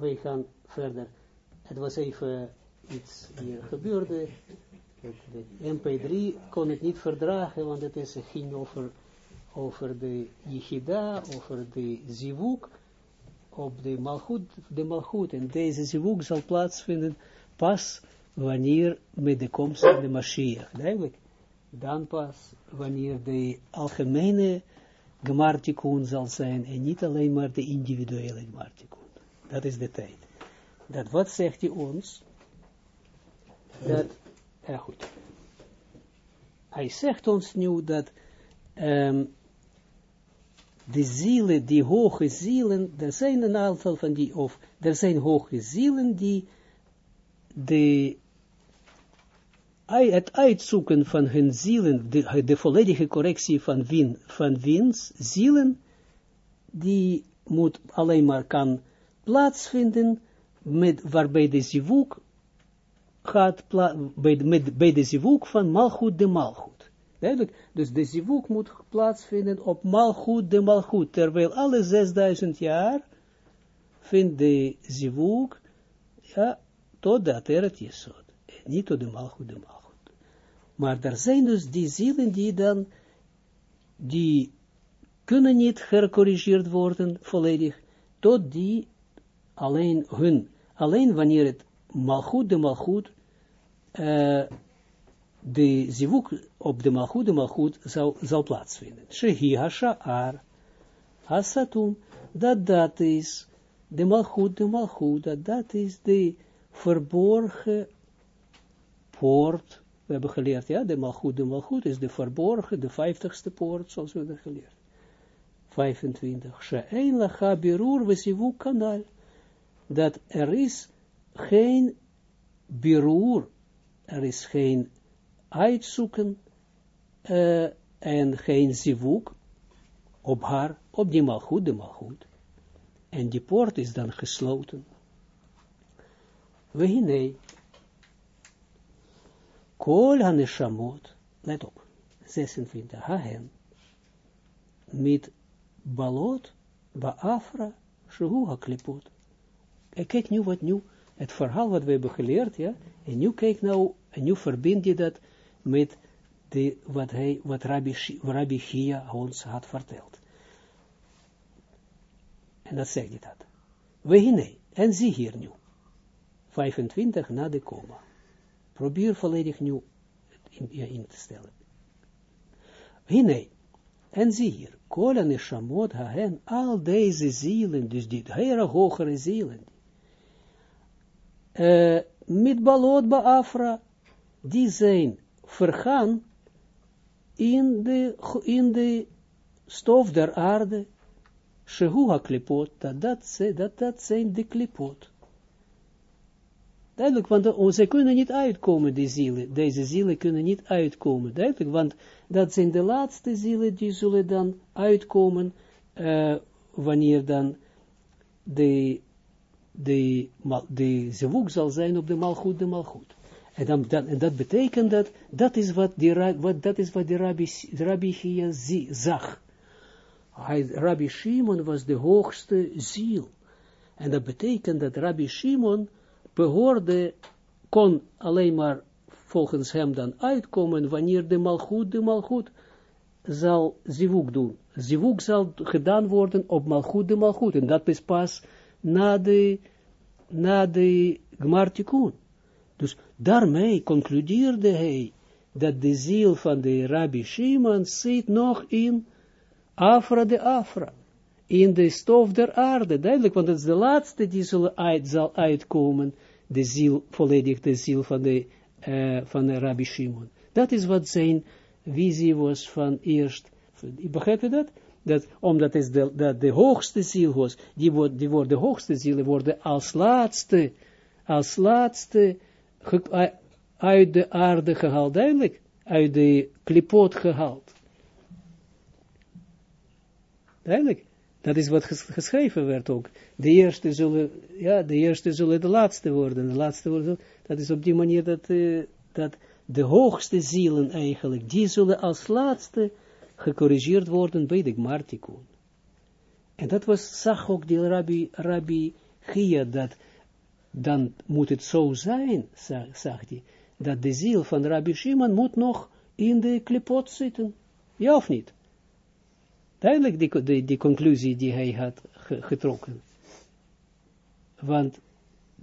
wij gaan verder. Het was even iets hier gebeurde. De MP3 kon het niet verdragen, want het is, ging over, over de Yichida, over de Zivuk, op de Malchut, de Malchut. En deze Zivuk zal plaatsvinden pas wanneer met de komst van de Mashiach. Duidelijk. Dan pas wanneer de algemene Gmartikun zal zijn en niet alleen maar de individuele Gmartikun. Dat is de tijd. Dat wat zegt hij ons? Dat, ja goed. Hij zegt ons nu dat um, de zielen, die hoge zielen, er zijn een aantal van die, of er zijn hoge zielen die de, het uitzoeken van hun zielen, de, de volledige correctie van, win, van wins, zielen, die moet alleen maar kan plaatsvinden, met, waarbij de zivuk gaat, bij, met, bij de zivuk van malchut de. Duidelijk, dus de zivuk moet plaatsvinden op malchut de malchut, terwijl alle 6000 jaar vindt de zivuk, ja, tot de ateret jesod, niet tot de malchut de malchut. Maar er zijn dus die zielen die dan, die kunnen niet hercorrigeerd worden volledig, tot die alleen hun, alleen wanneer het malgoed de malgoed, uh, de zivuk op de malgoed de malgoed zal, zal plaatsvinden. Shehi hasha'ar, hasatum, dat dat is, de malgoed de malgoed, dat dat is de verborgen poort, we hebben geleerd, ja, de malgoed de malgoed is de verborgen, de vijftigste poort, zoals we hebben geleerd. 25. She'ein lacha birur vesivuk kanal dat er is geen beroer, er is geen uitzoeken uh, en geen zivuk op haar, op die malgoed, de malgoed. En die poort is dan gesloten. We hine, kol haneshamot, let op, 26, hahen, met balot, baafra, shehu haklipot. Kijk nu wat nu, het verhaal wat we hebben geleerd, ja, en nu kijk nou, en nu verbind je dat met de, wat, hij, wat Rabbi, Rabbi Chia ons had verteld. En dat zegt hij dat. We hine, en zie hier nu, 25 na de komma. Probeer volledig nu in, in te stellen. Hine, en zie hier, kola neshamot hahen, al deze zielen, dus die hele hogere zielen, met balot baafra, die zijn vergaan in de, in de stof der aarde, shehu klipot, dat, dat, dat, dat zijn de klipot. Duidelijk, want oh, ze kunnen niet uitkomen, die zielen, deze zielen kunnen niet uitkomen, duidelijk, want dat zijn de laatste zielen, die zullen dan uitkomen, uh, wanneer dan de de, de zewuk zal zijn op de malgoed, de malgoed. En, dan, dat, en dat betekent dat, dat is wat, die, wat, dat is wat de Rabbi, Rabbi Chia zag. Hij, Rabbi Shimon was de hoogste ziel. En dat betekent dat Rabbi Shimon behoorde, kon alleen maar volgens hem dan uitkomen, wanneer de malgoed, de malgoed zal zivuk doen. Zivuk zal gedaan worden op malgoed, de malgoed. En dat is pas na de, na de Gmartikun. Dus daarmee concludeerde hij dat de ziel van de Rabbi Shimon zit nog in Afra de Afra, in de stof der aarde, duidelijk, want het is de laatste die zal, uit, zal uitkomen, de ziel, volledig de ziel van de, uh, van de Rabbi Shimon. Dat is wat zijn visie was van eerst, begrijp je dat? Dat, omdat het de, dat de hoogste ziel was, die, wordt, die worden, de hoogste zielen worden als laatste, als laatste uit de aarde gehaald, duidelijk, uit de klipot gehaald. Duidelijk. Dat is wat geschreven werd ook. De eerste zullen, ja, de eerste zullen de laatste worden. De laatste worden, dat is op die manier dat, uh, dat de hoogste zielen eigenlijk, die zullen als laatste gecorrigeerd worden bij de Gmartikun. En dat was, zag ook die Rabbi, Rabbi Gia, dat, dan moet het zo zijn, zag, hij, dat de ziel van Rabbi Shimon moet nog in de klipot zitten. Ja of niet? Duidelijk die, die, die conclusie die hij had getrokken. Want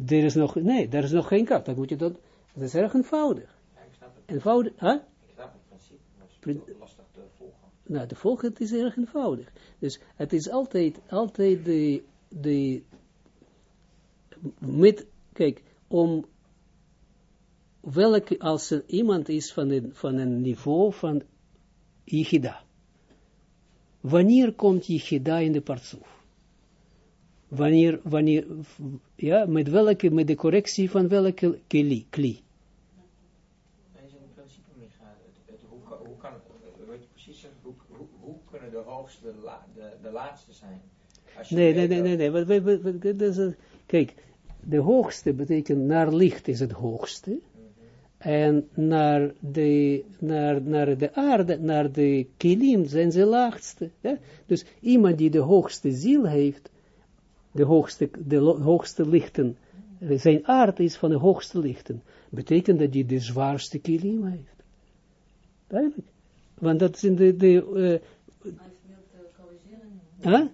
er is nog, nee, er is nog geen kap. Dat moet je dat, dat is erg eenvoudig. Ja, ik snap het. Eenvoudig, hè? Ik snap het principe, maar volgen. Nou, de volgen is erg eenvoudig. Dus het is altijd, altijd de, de, met, kijk, om welke, als er iemand is van een, van een niveau van Yichida. Wanneer komt Yichida in de partsoef? Wanneer, wanneer, ja, met welke, met de correctie van welke kli? kli. Hoe kan het, weet je precies, hoe, hoe, hoe kunnen de hoogste de, de laatste zijn? Nee, nee, nee, nee, nee, nee, kijk, de hoogste betekent naar licht is het hoogste, mm -hmm. en naar de, naar, naar de aarde, naar de kilim zijn ze laagste. Ja? Dus iemand die de hoogste ziel heeft, de hoogste, de hoogste lichten, zijn aard is van de hoogste lichten, betekent dat hij de zwaarste kilim heeft. Duidelijk. Want dat zijn de... de uh, hij heeft meer te corrigeren. Huh?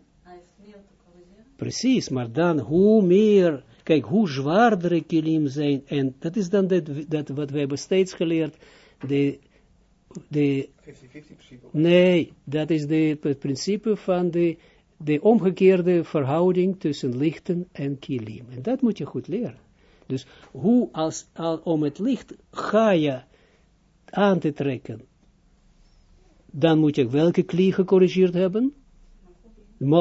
Precies, maar dan hoe meer, kijk, hoe zwaardere kilim zijn, en dat is dan dat, dat wat we hebben steeds geleerd, de... de 50-50 principe. Nee, dat is de, het principe van de de omgekeerde verhouding tussen lichten en kilim. En dat moet je goed leren. Dus hoe als, al, om het licht ga je aan te trekken, dan moet je welke klie gecorrigeerd hebben?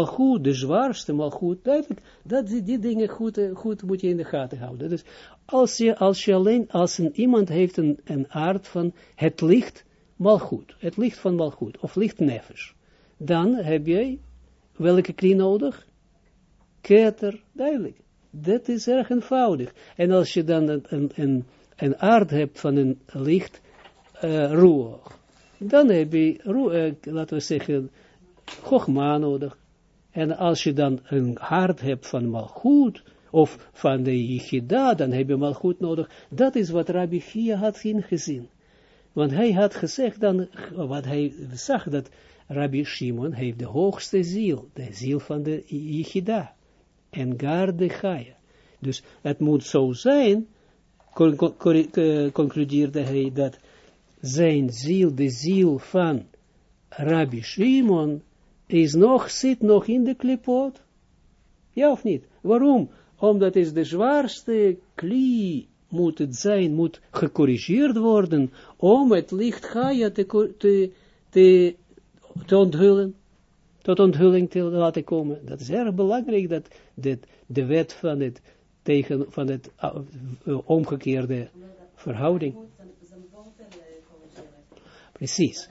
goed, de zwaarste goed, duidelijk, dat die, dingen goed, eh, goed moet je in de gaten houden. Dus als je, als je alleen, als een, iemand heeft een, een aard van het licht, goed, het licht van goed, of licht nefesh, dan heb je welke knie nodig? Keter, duidelijk. Dat is erg eenvoudig. En als je dan een, een, een aard hebt van een licht uh, roer, dan heb je, uh, laten we zeggen, Chogma nodig. En als je dan een hart hebt van Malchut, of van de Yichida, dan heb je Malchut nodig. Dat is wat Rabbi Chia had ingezien. Want hij had gezegd dan, wat hij zag, dat Rabbi Shimon heeft de hoogste ziel, de ziel van de Yichida, en gar de Chaya. Dus het moet zo zijn, concludeerde hij, dat zijn ziel, de ziel van Rabbi Shimon, is nog, zit nog in de klipot. Ja of niet? Waarom? Omdat het de zwaarste kli moet het zijn, moet gecorrigeerd worden, om het licht Gaia te, te, te te onthullen, tot onthulling te laten komen. Dat is erg belangrijk, dat dit, de wet van het, tegen, van het uh, omgekeerde verhouding. Precies.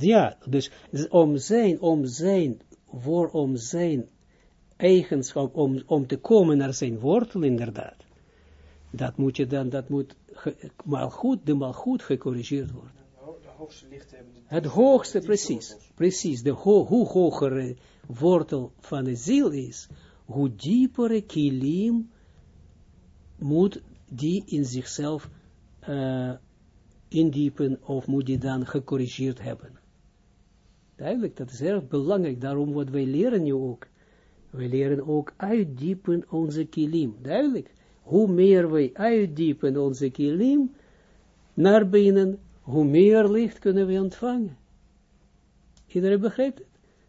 Ja, dus om zijn, om zijn, voor om zijn eigenschap, om, om te komen naar zijn wortel inderdaad, dat moet je dan, dat moet maar goed, de mal goed gecorrigeerd worden hoogste licht hebben. Het hoogste, precies. Precies. De ho hoe hogere wortel van de ziel is, hoe diepere kilim moet die in zichzelf uh, indiepen of moet die dan gecorrigeerd hebben. Duidelijk, dat is erg belangrijk. Daarom wat wij leren nu ook. Wij leren ook uitdiepen onze kilim. Duidelijk. Hoe meer wij uitdiepen onze kilim naar binnen, hoe meer licht kunnen we ontvangen. Iedereen begrijpt het?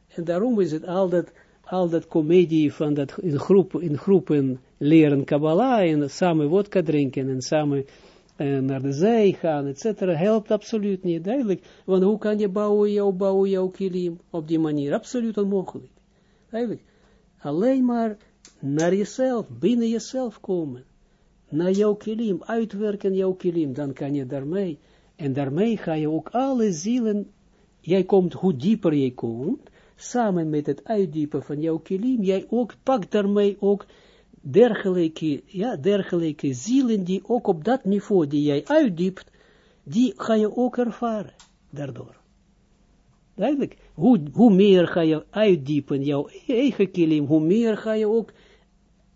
En daarom is het al dat, al dat comedie van dat in, groep, in groepen leren Kabbalah en samen vodka drinken en samen uh, naar de zee gaan, etc. helpt absoluut niet, duidelijk. Want hoe kan je bouwen, jouw bouwen, jouw kilim op die manier? Absoluut onmogelijk. Duidelijk. Alleen maar naar jezelf, binnen jezelf komen. Naar jouw kilim, uitwerken jouw kilim, dan kan je daarmee en daarmee ga je ook alle zielen, jij komt, hoe dieper je komt, samen met het uitdiepen van jouw kilim, jij ook pakt daarmee ook dergelijke, ja, dergelijke zielen die ook op dat niveau die jij uitdiept, die ga je ook ervaren daardoor. Duidelijk, hoe, hoe meer ga je uitdiepen jouw eigen kilim, hoe meer ga je ook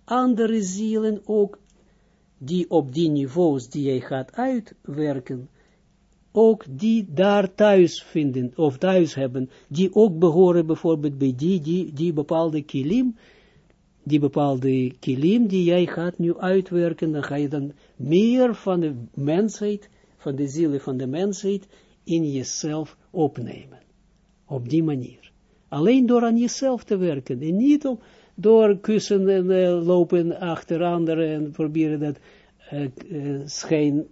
andere zielen ook, die op die niveaus die jij gaat uitwerken, ook die daar thuis vinden, of thuis hebben, die ook behoren bijvoorbeeld bij die, die, die bepaalde kilim, die bepaalde kilim die jij gaat nu uitwerken, dan ga je dan meer van de mensheid, van de zielen van de mensheid, in jezelf opnemen. Op die manier. Alleen door aan jezelf te werken. En niet om door kussen en uh, lopen achter anderen en proberen dat uh, uh, schijn,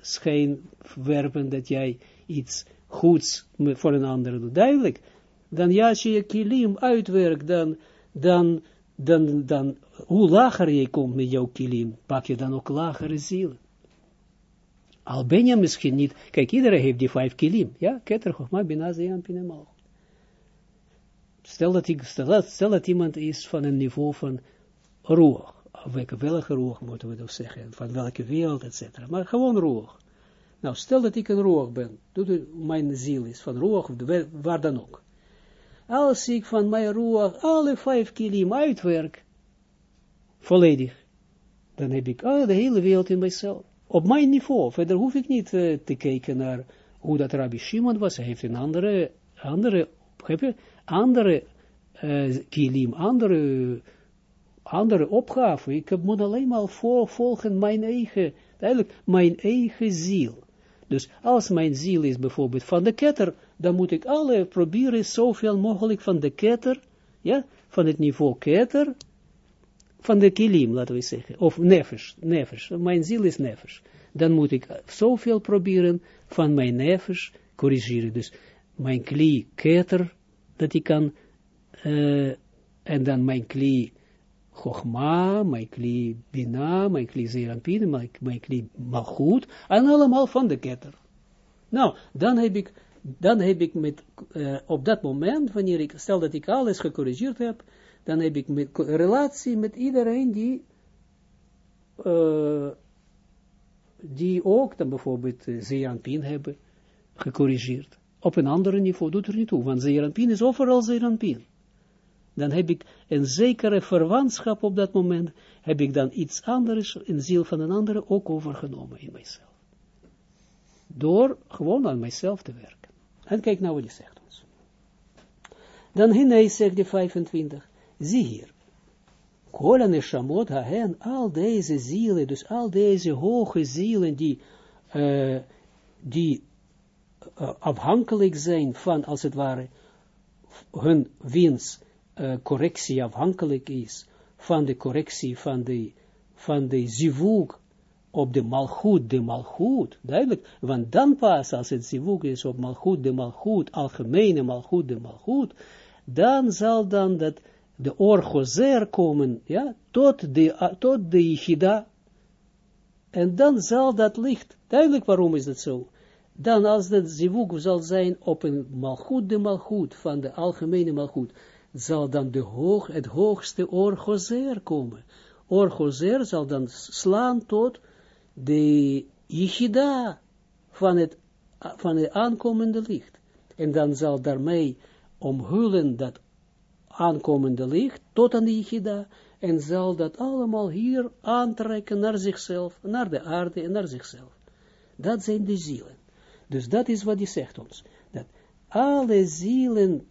schijn werpen dat jij iets goeds voor een ander doet. Duidelijk. Dan ja, als je je kilim uitwerkt, dan, dan, dan, dan, hoe lager je komt met jouw kilim, pak je dan ook lagere zielen. Al ben je misschien niet, kijk, iedereen heeft die vijf kilim, ja, keter, chokma, binazian, pinemal. Stel dat, ik, stel, stel dat iemand is van een niveau van roer, welke, welke roer moeten we dus zeggen, van welke wereld, etc. Maar gewoon roer. Nou, stel dat ik een roer ben, mijn ziel is van roer, waar dan ook. Als ik van mijn roer alle vijf kilim uitwerk, volledig, dan heb ik al de hele wereld in mijzelf op mijn niveau. Verder hoef ik niet uh, te kijken naar hoe dat Rabbi Shimon was. Hij heeft een andere, andere, je, andere uh, kilim, andere, andere opgave. Ik moet alleen maar voor, volgen mijn eigen, eigenlijk mijn eigen ziel. Dus als mijn ziel is bijvoorbeeld van de ketter, dan moet ik alle proberen zoveel mogelijk van de ketter, ja, van het niveau ketter, van de kilim, laten we zeggen, of nefesh, nefesh, mijn ziel is nefesh, dan moet ik zoveel proberen van mijn nefesh corrigeren. Dus mijn kli keter, dat ik kan, uh, en dan mijn kli chogma, mijn kli bina, mijn kli zerampine, mijn, mijn kli malchut, en allemaal van de keter. Nou, dan heb ik, dan heb ik met, uh, op dat moment, wanneer ik, stel dat ik alles gecorrigeerd heb, dan heb ik met, relatie met iedereen die, uh, die ook dan bijvoorbeeld uh, Zeranpin hebben gecorrigeerd. Op een ander niveau doet er niet toe, want Zeranpin is overal Zeranpin. Dan heb ik een zekere verwantschap op dat moment, heb ik dan iets anders, een ziel van een andere, ook overgenomen in mijzelf. Door gewoon aan mijzelf te werken. En kijk nou wat hij zegt ons. Dan hierna zegt de 25. Zie hier. Kola neshamot hahen, al deze zielen, dus al deze hoge zielen die, uh, die uh, afhankelijk zijn van, als het ware, hun winst, uh, correctie afhankelijk is van de correctie van de, van de zivug op de malchut, de malchut, duidelijk, want dan pas als het zivug is op malchut, de malchut, algemene malchut, de malchut, dan zal dan dat de orgozer komen, ja, tot de, tot de yichida. En dan zal dat licht, duidelijk waarom is dat zo, dan als dat zivug zal zijn op een malgoed de malgoed, van de algemene malgoed, zal dan de hoog, het hoogste orgozer komen. Orgozer zal dan slaan tot de yichida van het, van het aankomende licht. En dan zal daarmee omhullen dat aankomende licht tot aan de Yichida en zal dat allemaal hier aantrekken naar zichzelf, naar de aarde en naar zichzelf. Dat zijn de zielen. Dus dat is wat hij zegt ons. Dat alle zielen,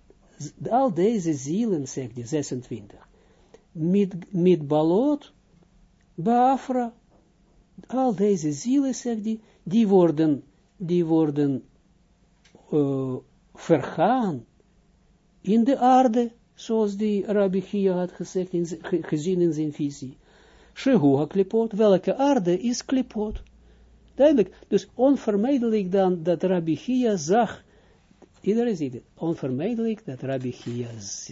al deze zielen, zegt hij 26, met, met balot, bafra, al deze zielen, zegt die worden, die worden uh, vergaan in de aarde, zoals die Rabbi Chia had gezegd, in, gezien in zijn visie. Shehu klipot, welke aarde is klipot? Duidelijk, dus onvermijdelijk dan dat Rabbi Chia zag, iedereen ziet het, onvermijdelijk dat Rabbi Chia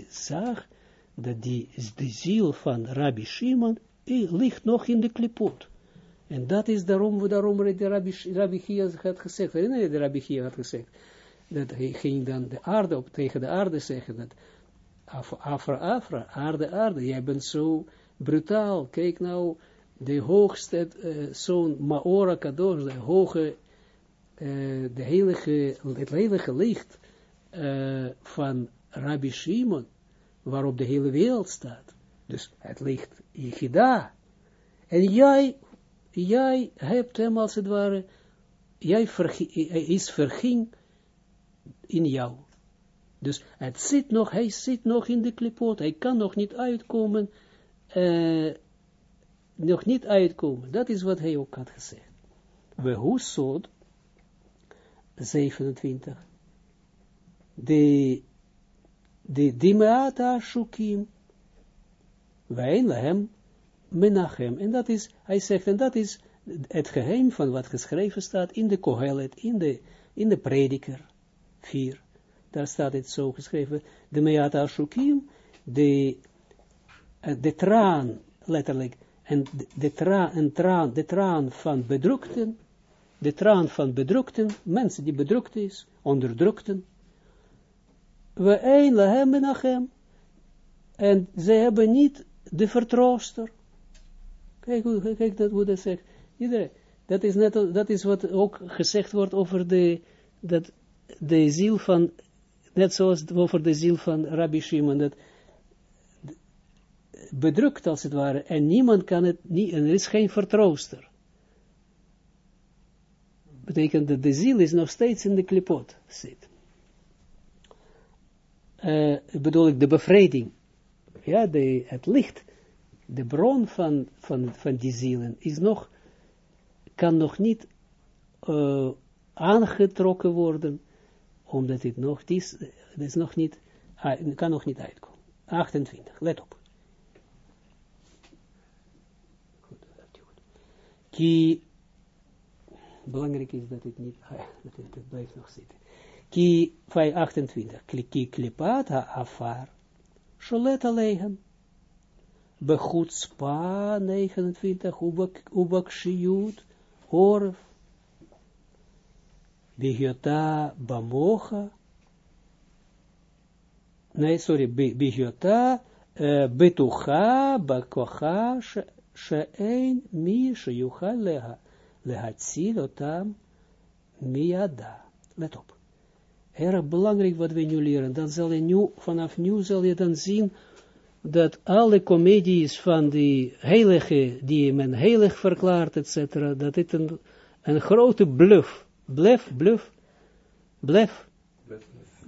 zag, dat die, de ziel van Rabbi Shimon ligt nog in de klipot. En dat is daarom, daarom de Rabbi, Rabbi Chia had gezegd, herinner je de Rabbi Chia had gezegd, dat hij ging dan de aarde op, tegen de aarde zeggen, dat Afra, Afra, aarde, aarde, jij bent zo brutaal. Kijk nou, de hoogste, uh, zo'n Maora Kadosh, de hoge, uh, de heilige, het heilige licht, uh, van Rabbi Shimon, waarop de hele wereld staat. Dus het ligt Yichida. En jij, jij hebt hem als het ware, jij is verging in jou. Dus het zit nog, hij zit nog in de klipot, hij kan nog niet uitkomen, uh, nog niet uitkomen. Dat is wat hij ook had gezegd. We hoe 27. De, de Dimeata Shukim, hem Menachem. En dat is, hij zegt, en dat is het geheim van wat geschreven staat in de Kohelet, in de, in de Prediker 4. Daar staat het zo geschreven, de Meata Shukim, de, eh, de traan, letterlijk, en de, traan, en traan, de traan van bedrukten, de traan van bedrukten, mensen die bedrukt is, onderdrukten, we een lahem menachem, en ze hebben niet de vertrooster. Kijk, hoe, kijk dat, hoe dat zegt. Iedereen, dat is net, dat is wat ook gezegd wordt over de, dat de ziel van, net zoals over de ziel van Rabbi Shimon, dat bedrukt als het ware, en niemand kan het, niet, en er is geen vertrooster betekent dat de ziel is nog steeds in de klipot zit. Uh, bedoel ik de bevrijding. Ja, de, het licht, de bron van, van, van die zielen is nog, kan nog niet uh, aangetrokken worden, omdat het nog, is, het is nog niet, kan nog niet uitkomen. 28, let op. Ki belangrijk is dat het niet, dat het, blijft nog zitten. Ki 28, ki klipat ha-afar, sholet aleihem, bechut spa 29, ubak shiut, orf, bigiota bamocha, nee, sorry, bigiota uh, betucha bakocha she'ein mi sheyuchal leha, lehatzil otam miada. Let op. Erg belangrijk wat we nu leren. Dan zal je nu, vanaf nu zal je dan zien dat alle comedies van die heilige, die men heilig verklaart, etc., dat dit een, een grote bluff, bluff, bluff, bluff,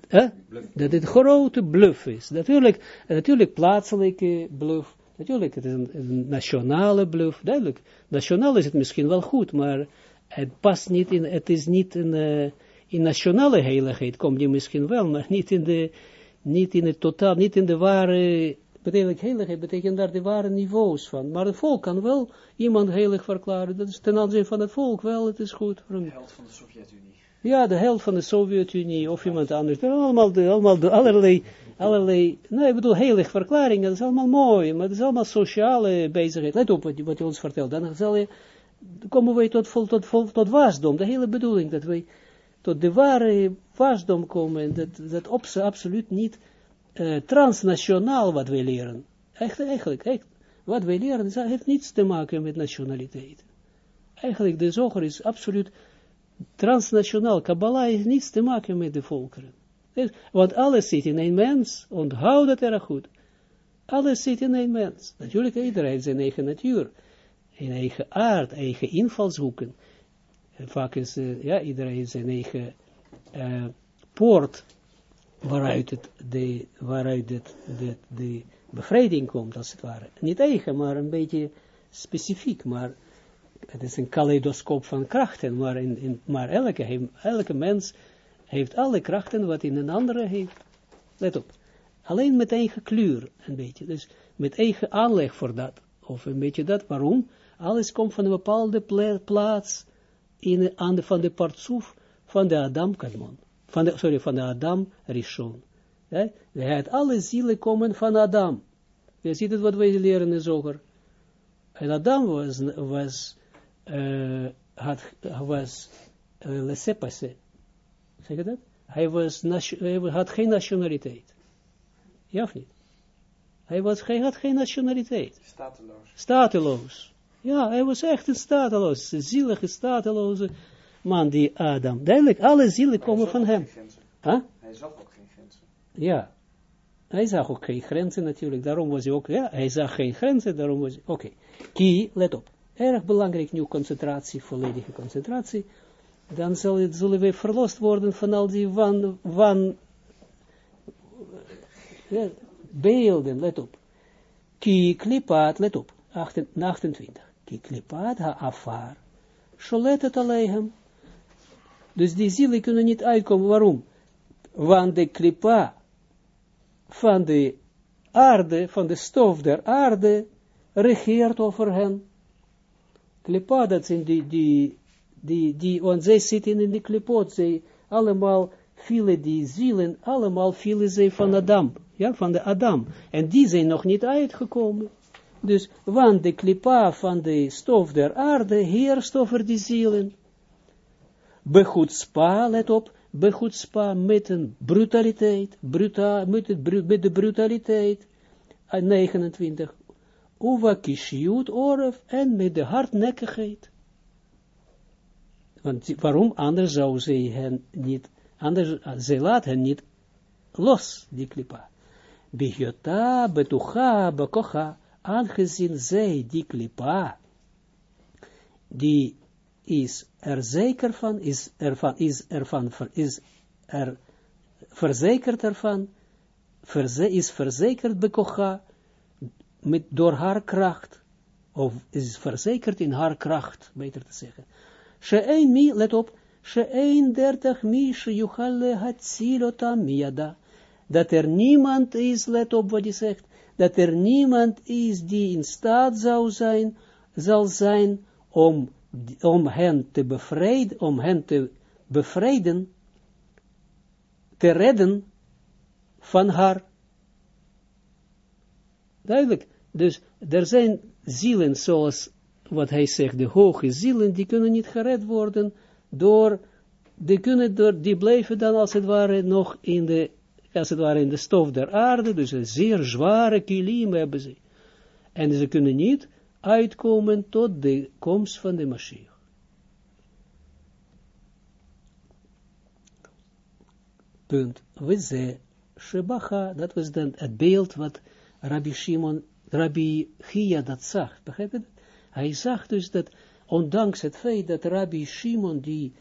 eh? dat dit een grote bluff is. Natuurlijk, natuurlijk plaatselijke bluff, Natuurlijk, het is een, nationale bluff, duidelijk. Nationaal is het misschien wel goed, maar het past niet in, het is niet in, uh, in nationale heiligheid, komt je misschien wel, maar niet in de, niet in het totaal, niet in de ware, betekent heiligheid, betekent daar de ware niveaus van. Maar het volk kan wel iemand heilig verklaren, dat is ten aanzien van het volk wel, het is goed. De held van de Sovjet-Unie. Ja, de held van de Sovjet-Unie, of iemand anders, allemaal, de, allemaal de allerlei allerlei, nou ik bedoel, heilig verklaringen, dat is allemaal mooi, maar dat is allemaal sociale bezigheid. Let op wat, wat je ons vertelt, dan zal je, komen wij tot, tot, tot, tot wasdom, de hele bedoeling, dat wij tot de ware wasdom komen, dat, dat op ze absoluut niet transnationaal wat wij leren. Echt, eigenlijk, echt, wat wij leren, dat heeft niets te maken met nationaliteit. Eigenlijk, de zoger is absoluut transnationaal. Kabbalah heeft niets te maken met de volkeren. Want alles zit in een mens, onthoud dat erg goed. Alles zit in een mens. Natuurlijk, iedereen heeft zijn eigen natuur, zijn eigen aard, eigen invalshoeken. vaak is, ja, iedereen zijn eigen uh, poort, waaruit, het, de, waaruit het, de, de bevrijding komt, als het ware. Niet eigen, maar een beetje specifiek, maar het is een kaleidoscoop van krachten, maar, in, maar elke, elke mens heeft alle krachten wat in een andere heeft. Let op. Alleen met eigen kleur, een beetje. Dus met eigen aanleg voor dat. Of een beetje dat. Waarom? Alles komt van een bepaalde plaats in, aan de, van de partsoef van de Adam Kadmon. Van de, sorry, van de Adam Rishon. Ja? Hij alle zielen komen van Adam. Je ziet het wat wij leren in de zoger. En Adam was, was, uh, had, was uh, Zeg je dat? Hij, was hij had geen nationaliteit. Ja of niet? Hij, was, hij had geen nationaliteit. Stateloos. Stateloos. Ja, hij was echt een stateloos, een zielige, stateloze man, die Adam. Duidelijk, alle zielen komen van hem. Huh? Hij zag ook geen grenzen. Ja, hij zag ook geen grenzen natuurlijk, daarom was hij ook, ja, hij zag geen grenzen, daarom was hij, oké. Ki, let op, erg belangrijk nu concentratie, volledige concentratie, dan zal het, zullen we verlost worden van al die van, van ja, beelden, let op. Ki klipaat, let op, 28. Ki klipaat ha afar, sholet het alehem. Dus die zielen kunnen niet uitkomen, waarom? Want de klipa van de aarde, van de stof der aarde, regeert over hen. Klipa, dat zijn die, die, die, die, want zij zitten in de klipot, zij allemaal vielen die zielen, allemaal vielen zij van Adam, ja, van de Adam. En die zijn nog niet uitgekomen. Dus, want de klipa van de stof der aarde heerst over die zielen. Begoedspa, let op, begoedspa met een brutaliteit, bruta, met, het, met de brutaliteit, 29, uva kishiut oref, en met de hardnekkigheid. Want waarom? Anders zou ze hen niet, anders, ze laat hen niet los, die klipa. Bijota, betucha, bekocha, aangezien zij, die klipa, die is er zeker van, is ervan, is ervan, is er verzekerd ervan, is verzekerd bekocha, met, door haar kracht, of is verzekerd in haar kracht, beter te zeggen. She'ein mi, let op, she'ein dertig mi, she'juchal hatzilota miyada, dat er niemand is, let op wat hij zegt, dat er niemand is die in staat zou zijn, zal zijn om om hen te bevrijden, om hen te bevrijden, te redden van haar. Duidelijk. Dus er zijn zielen zoals wat hij zegt, de hoge zielen, die kunnen niet gered worden door, die kunnen door, die blijven dan als het ware nog in de, als het ware in de stof der aarde, dus een zeer zware kilim hebben ze. En ze kunnen niet uitkomen tot de komst van de Mashiach. Punt. We ze, Shebacha, dat was dan het beeld wat Rabbi Shimon, Rabbi Chia dat zag. Begrijp je Hij zag dus dat, ondanks het feit dat Rabbi Shimon, die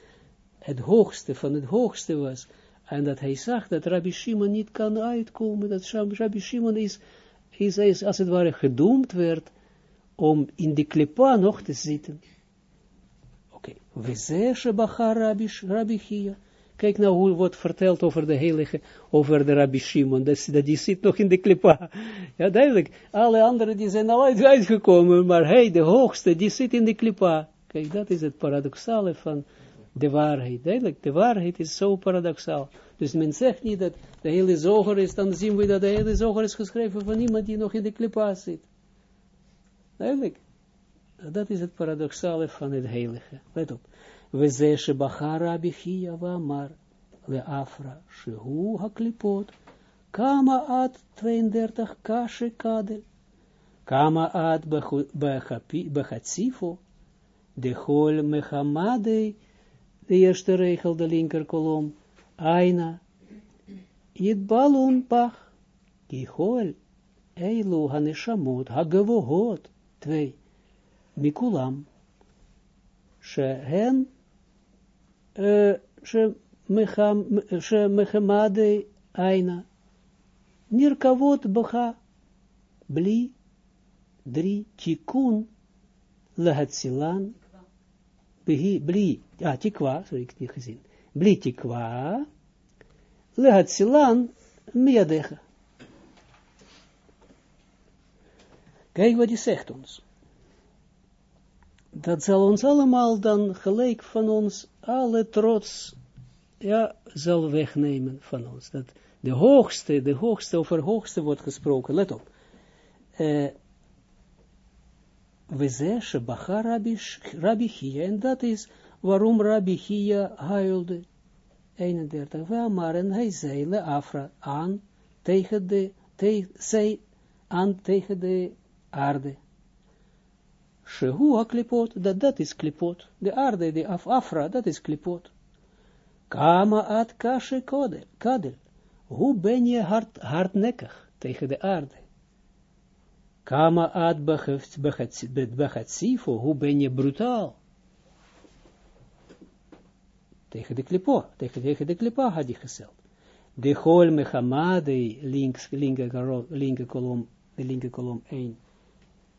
het hoogste van het hoogste was, en dat hij zag dat Rabbi Shimon niet kan uitkomen, dat Rabbi Shimon is, is, is als het ware gedoemd werd, om in de klipa nog te zitten. Oké, we zeggen Rabbi. Kijk nou hoe wordt verteld over de heilige, over de Rabbi Shimon, dat, die zit nog in de klipa. Ja, duidelijk. Alle anderen die zijn al uitgekomen, maar hij, de hoogste, die zit in de klipa. Kijk, dat is het paradoxale van de waarheid. Duidelijk, de waarheid is zo paradoxaal. Dus men zegt niet dat de hele zoger is, dan zien we dat de hele zoger is geschreven van iemand die nog in de klipa zit. Duidelijk. Dat is het paradoxale van het heilige. Let op. We zeggen Bachara Bichia Wamar le Afra Shehu Haklipot Kama at 32 Kashe Kadel Kama at Bechatzifo De Hol Mechamade de eerste regel, de linker kolom Aina It Balun Bach Kihol Eilu Haneshamot Hagavohot Twee. Mikulam. Shehen. Shemechamade aina. Nirkavot bacha. Bli. Drie. Tikun. Lehatzilan. Bli. Ah, tikwa. Sorry, ik heb niet gezien. Bli tikwa. Lehatzilan. Miadecha. Kijk wat hij zegt ons. Dat zal ons allemaal dan gelijk van ons alle trots, ja, zal wegnemen van ons. Dat de hoogste, de hoogste over hoogste wordt gesproken, let op. Uh, we zeggen, Bacha Rabbi, Chia, en dat is waarom Rabbi Chia huilde. 31. Maar en hij zei Afra aan tegen de, te, zij aan tegen de aarde. Shehu klipot, dat dat is klipot. De aarde, de af afra, dat is klipot. Kama at kashe kadel, kadel. hoe ben je hard, hardnekkig tegen de aarde? Kama ad bechatsifo, hoe ben je brutaal? Tegen de klipa, tegen, tegen de klipa had hij gezegd. De hol mechamade, links, linker kolom, de linker kolom 1.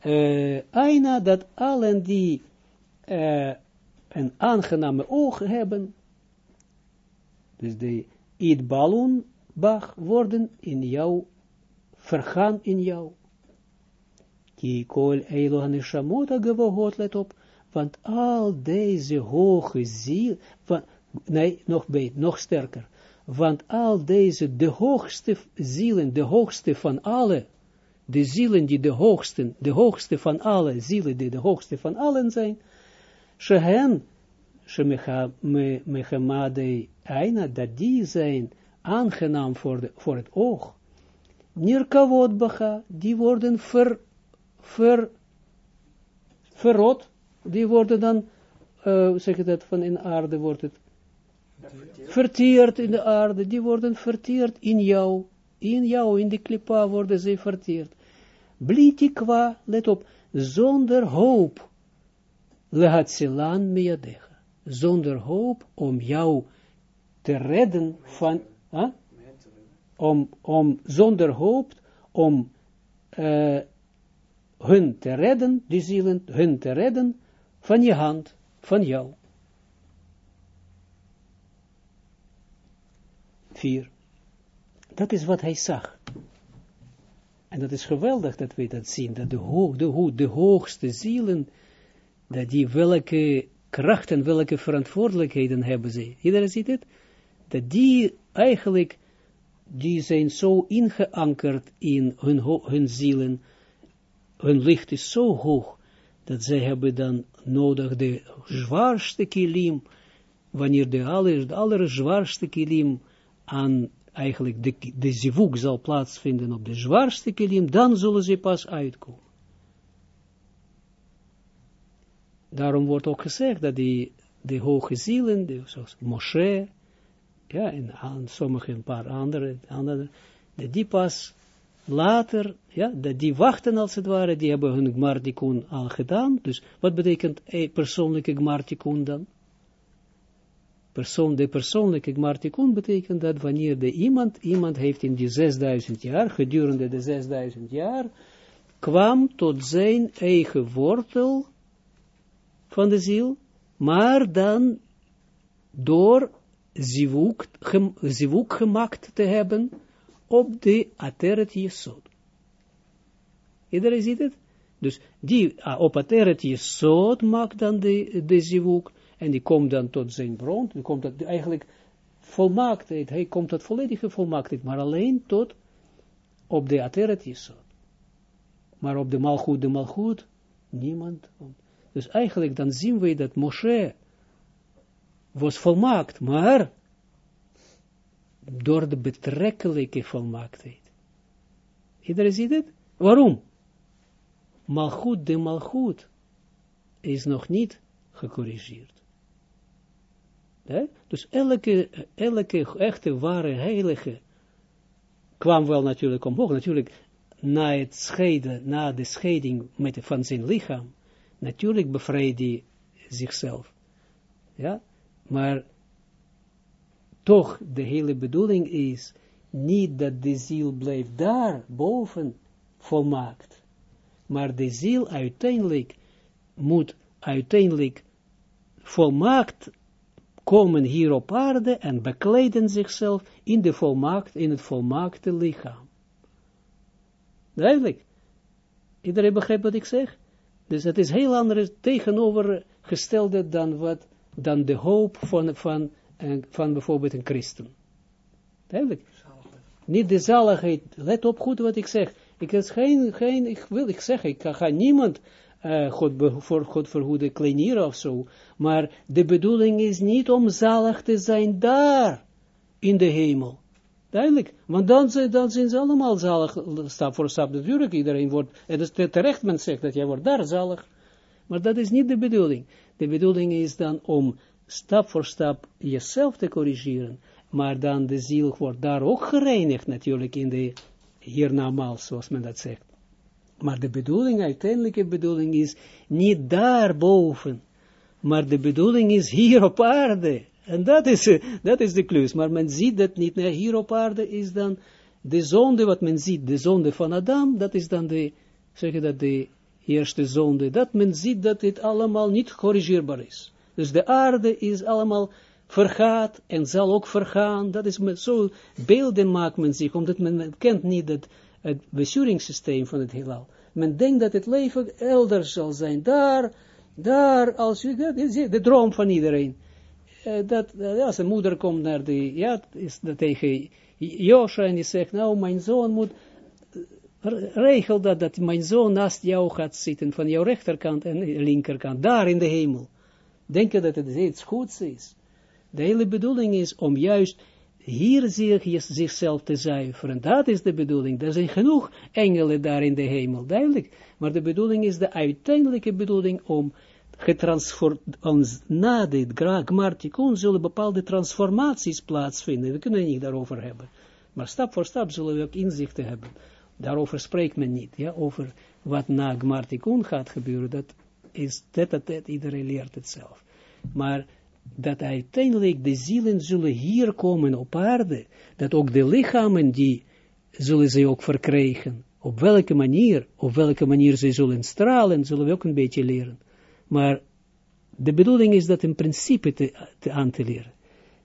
Uh, Aina dat allen die uh, een aangename oog hebben, dus de id balloon bach worden in jou, vergaan in jou. Ki kol eilo haneshamot gewohot, let op, want al deze hoge ziel, van, nee, nog beter, nog sterker, want al deze, de hoogste zielen, de hoogste van alle, de zielen die de hoogste, de hoogste van alle zielen, die de hoogste van allen zijn, shehen, shemechamade eina, dat die zijn aangenaam voor, de, voor het oog, nirkavot bacha, die worden ver, ver, verrot, die worden dan, uh, zeg je dat, van in aarde wordt het, verteerd in de aarde, die worden verteerd in jou, in jou, in de klipa worden ze verteerd. Blitikwa, let op, zonder hoop, lehatzilan miyadecha, zonder hoop om jou te redden van, huh? om, om, zonder hoop, om uh, hun te redden, die zielen, hun te redden van je hand, van jou. 4. Dat is wat hij zag. En dat is geweldig dat we dat zien, dat de, hoog, de, de hoogste zielen, dat die welke krachten, welke verantwoordelijkheden hebben ze. Iedereen ziet het? Dat die eigenlijk, die zijn zo ingeankerd in hun, hun zielen, hun licht is zo hoog, dat zij hebben dan nodig de zwaarste kilim, wanneer de aller, de allerzwaarste kilim aan eigenlijk de, de zivuk zal plaatsvinden op de zwaarste kilim, dan zullen ze pas uitkomen. Daarom wordt ook gezegd dat die, de hoge zielen, de, zoals Moshe, ja, en aan sommige een paar andere, andere dat die pas later, ja, dat die wachten als het ware, die hebben hun gmartikun al gedaan. Dus wat betekent een persoonlijke gmartikun dan? Persoon, de persoonlijke gmartikun betekent dat wanneer de iemand, iemand heeft in die 6000 jaar, gedurende de 6000 jaar, kwam tot zijn eigen wortel van de ziel, maar dan door zivuk, zivuk gemaakt te hebben op de ateret jesod. Iedereen ziet het? Dus die uh, op ateret jesod maakt dan de, de zivuk, en die komt dan tot zijn bron, die komt dat eigenlijk volmaaktheid, hij komt tot volledige volmaaktheid, maar alleen tot op de ateret Yesod. Maar op de malgoed, de malgoed, niemand. Dus eigenlijk dan zien we dat Moshe was volmaakt, maar door de betrekkelijke volmaaktheid. Iedereen ziet het? Waarom? Malgoed, de malgoed, is nog niet gecorrigeerd. Dus elke, elke echte, ware, heilige kwam wel natuurlijk omhoog. Natuurlijk, na het scheiden, na de scheiding met, van zijn lichaam, natuurlijk bevrijdt hij zichzelf. Ja, maar toch, de hele bedoeling is niet dat de ziel blijft daar boven volmaakt, maar de ziel uiteindelijk moet uiteindelijk volmaakt komen hier op aarde en bekleden zichzelf in, de volmaakt, in het volmaakte lichaam. Duidelijk. Iedereen begrijpt wat ik zeg? Dus het is heel anders tegenovergestelde dan, wat, dan de hoop van, van, van bijvoorbeeld een christen. Duidelijk. Niet de zaligheid. Let op goed wat ik zeg. Ik, is geen, geen, ik wil ik zeg, ik ga niemand uh, God, voor God verhoede kleineren of zo, maar de bedoeling is niet om zalig te zijn daar, in de hemel. Duidelijk, want dan, dan zijn ze allemaal zalig, stap voor stap, natuurlijk, iedereen wordt, het is terecht, men zegt dat jij wordt daar zalig, maar dat is niet de bedoeling. De bedoeling is dan om stap voor stap jezelf te corrigeren, maar dan de ziel wordt daar ook gereinigd natuurlijk in de hiernamaals, zoals men dat zegt. Maar de bedoeling, uiteindelijke bedoeling is niet daarboven, maar de bedoeling is hier op aarde. En dat is, dat is de klus. Maar men ziet dat niet. Nee, hier op aarde is dan de zonde, wat men ziet, de zonde van Adam, dat is dan de, zeg dat, de eerste zonde. Dat men ziet dat dit allemaal niet corrigeerbaar is. Dus de aarde is allemaal vergaat en zal ook vergaan. Dat is zo beelden maakt men zich, omdat men kent niet het, het besturingssysteem van het heelal. Men denkt dat het leven elders zal zijn. Daar, daar, als je, de droom van iedereen. Uh, dat, uh, als een moeder komt naar de, ja, is dat tegen Josha en die zegt, nou, mijn zoon moet, regel dat, dat mijn zoon naast jou gaat zitten, van jouw rechterkant en linkerkant, daar in de hemel. Denk je dat het iets goeds is? De hele bedoeling is om juist hier zich, zichzelf te zuiveren. Dat is de bedoeling. Er zijn genoeg engelen daar in de hemel, duidelijk. Maar de bedoeling is de uiteindelijke bedoeling om getransformeerd, na dit gmartikon zullen bepaalde transformaties plaatsvinden. We kunnen niet daarover hebben. Maar stap voor stap zullen we ook inzichten hebben. Daarover spreekt men niet. Ja, over wat na gmartikon gaat gebeuren, dat is dat, dat, iedereen leert het zelf. Maar dat uiteindelijk de zielen zullen hier komen op aarde, dat ook de lichamen die zullen ze ook verkrijgen. Op welke manier, op welke manier ze zullen stralen, zullen we ook een beetje leren. Maar de bedoeling is dat in principe te, te aan te leren.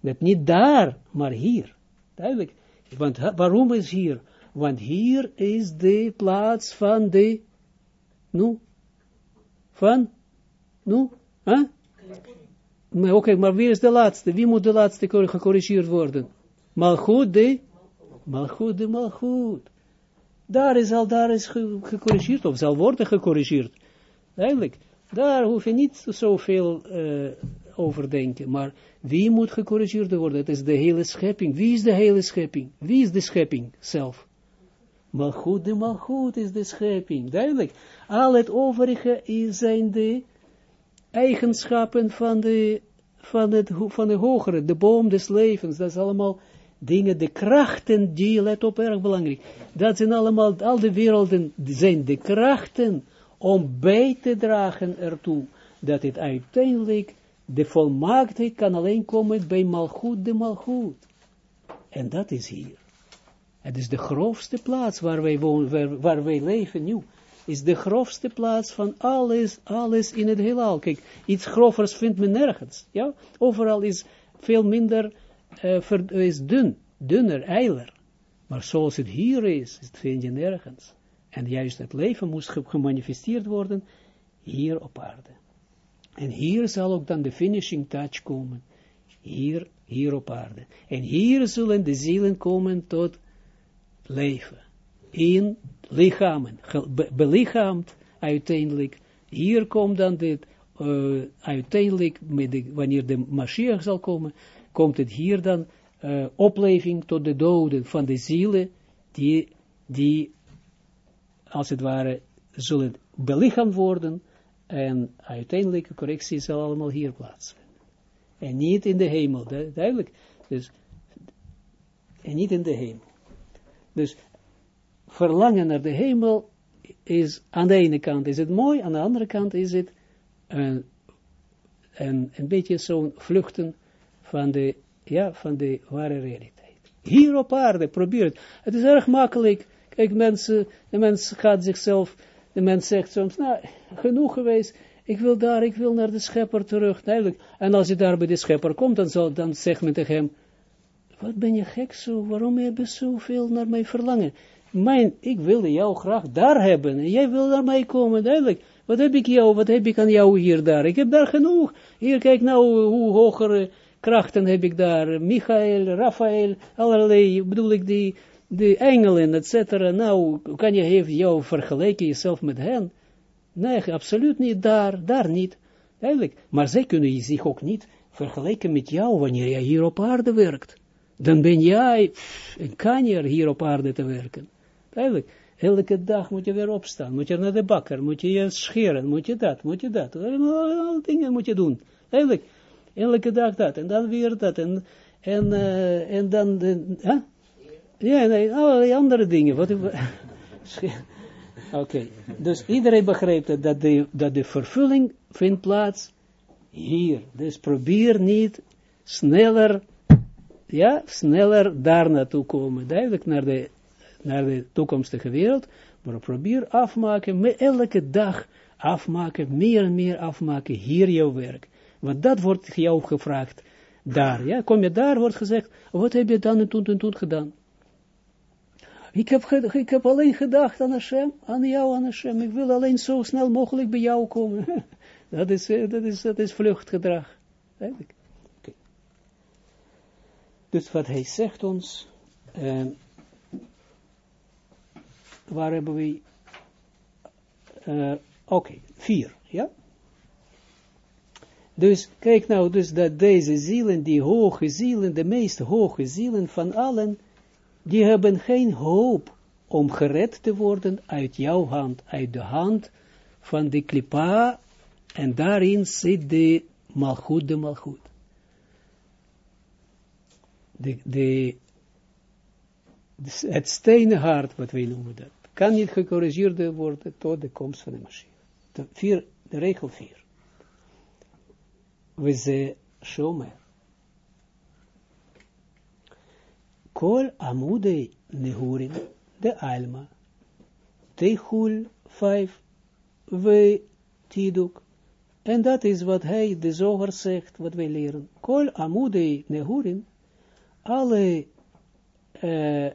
Dat niet daar, maar hier. Duidelijk. Want waarom is hier? Want hier is de plaats van de, nu, van, nu, huh? Oké, maar wie is de laatste? Wie moet de laatste gecorrigeerd worden? Malchut de, Malchut de Malchut. Daar is al, daar is gecorrigeerd, of zal worden gecorrigeerd. Eigenlijk. Daar hoef je niet zoveel uh, over denken. Maar wie moet gecorrigeerd worden? Het is de hele schepping. Wie is de hele schepping? Wie is de schepping zelf? Malchut de Malchut is de schepping. Duidelijk. Al het overige zijn de eigenschappen van de, van, het, van de hogere, de boom des levens. Dat is allemaal dingen, de krachten die, let op, erg belangrijk. Dat zijn allemaal, al de werelden zijn de krachten om bij te dragen ertoe, dat het uiteindelijk, de volmaaktheid kan alleen komen bij malgoed de malgoed. En dat is hier. Het is de grootste plaats waar wij, wonen, waar wij leven nu. Is de grootste plaats van alles, alles in het heelal. Kijk, iets grovers vindt men nergens. Ja? Overal is veel minder, uh, is dun, dunner, eiler. Maar zoals het hier is, is het vind je nergens. En juist het leven moest gemanifesteerd worden hier op aarde. En hier zal ook dan de finishing touch komen. Hier, hier op aarde. En hier zullen de zielen komen tot leven. In lichamen. Be belichaamd uiteindelijk. Hier komt dan dit, uh, uiteindelijk, met de, wanneer de Mashiach zal komen, komt het hier dan uh, opleving tot de doden van de zielen die, die als het ware, zullen belichaamd worden en uiteindelijke correctie zal allemaal hier plaatsvinden. En niet in de hemel, duidelijk. Dus, en niet in de hemel. Dus verlangen naar de hemel is, aan de ene kant is het mooi, aan de andere kant is het een, een, een beetje zo'n vluchten van de, ja, van de ware realiteit. Hier op aarde, probeer het. Het is erg makkelijk Kijk, mensen, de mens gaat zichzelf, de mens zegt soms, nou, genoeg geweest, ik wil daar, ik wil naar de schepper terug, duidelijk. En als je daar bij de schepper komt, dan, zal, dan zegt men tegen hem, wat ben je gek zo, waarom heb je zoveel naar mij verlangen? Mijn, ik wilde jou graag daar hebben, en jij wil naar mij komen, duidelijk. Wat heb ik jou, wat heb ik aan jou hier daar? Ik heb daar genoeg. Hier, kijk nou, hoe hogere krachten heb ik daar. Michael, Raphaël, allerlei, bedoel ik die de engelen, etc. Nou, kan je heeft jou vergelijken jezelf met hen? Nee, absoluut niet, daar, daar niet. Eigenlijk. Maar zij kunnen zich ook niet vergelijken met jou wanneer jij hier op aarde werkt. Dan ben jij een kanjer hier op aarde te werken. Eigenlijk. Elke dag moet je weer opstaan, moet je naar de bakker, moet je je scheren, moet je dat, moet je dat. Alle dingen moet je doen. Eigenlijk. Elke dag dat, en dan weer dat, en En, uh, en dan, de, ja, nee, allerlei andere dingen. Oké, dus iedereen begrijpt dat de, dat de vervulling vindt plaats hier. Dus probeer niet sneller, ja, sneller daar naartoe komen. Duidelijk naar de, naar de toekomstige wereld. Maar probeer afmaken, elke dag afmaken, meer en meer afmaken, hier jouw werk. Want dat wordt jou gevraagd daar, ja. Kom je daar, wordt gezegd, wat heb je dan en toen en toen gedaan? Ik heb, ik alleen gedacht aan Hashem, aan jou, aan Hashem. Ik wil alleen zo snel mogelijk bij jou komen. dat, is, eh, dat, is, dat is vluchtgedrag. Dus wat hij zegt ons, uh, waar hebben we, uh, oké, vier, ja? Dus, kijk nou, dus dat deze zielen, die hoge zielen, de meest hoge zielen van allen, die hebben geen hoop om gered te worden uit jouw hand, uit de hand van de klipa, en daarin zit de malchut, de. De, de, het stenen hart, wat wij noemen dat, kan niet gecorrigeerd worden tot de komst van de machine. De, vier, de regel 4. We ze shomer. Kol amude nehurin de alma. Tehul 5. We tiduk. En dat is wat hij, de zoger, zegt, wat wij leren. Kol amude nehurin. Alle uh,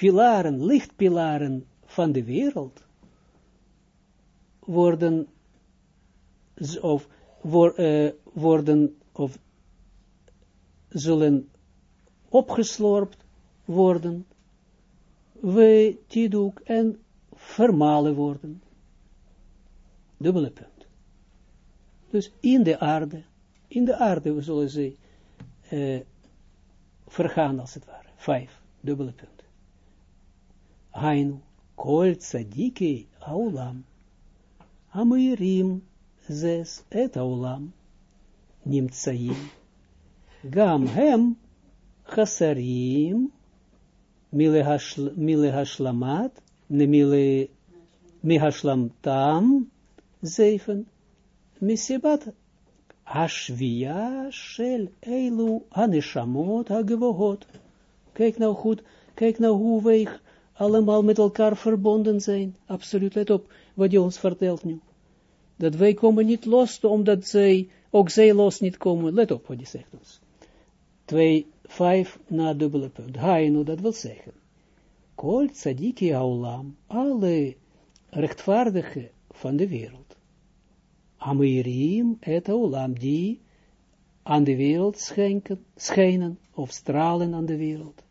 pilaren, lichtpilaren van de wereld worden of uh, worden of zullen opgeslorpt worden, we tiduk en vermalen worden. Dubbele punt. Dus in de aarde, in de aarde zullen ze uh, vergaan als het ware. Vijf, dubbele punt. Hainu, kol tzadike aulam, amirim zes et aulam, nimtsaim, gam hem chasarim, ne mile mihashlam tam, zeven, misibat hashvia shel eilu anishamot hagevohot. Kijk nou goed, kijk nou allemaal met elkaar verbonden zijn. Absoluut, let op wat je ons vertelt nu. Dat wij komen niet los, omdat zij, ook zij los niet komen. Let op wat je zegt ons. 2, 5 na dubbele punt. Hainu, dat wil zeggen. Kol tzadiki aulam, alle rechtvaardigen van de wereld. Amirim et aulam, die aan de wereld schenken, schijnen of stralen aan de wereld.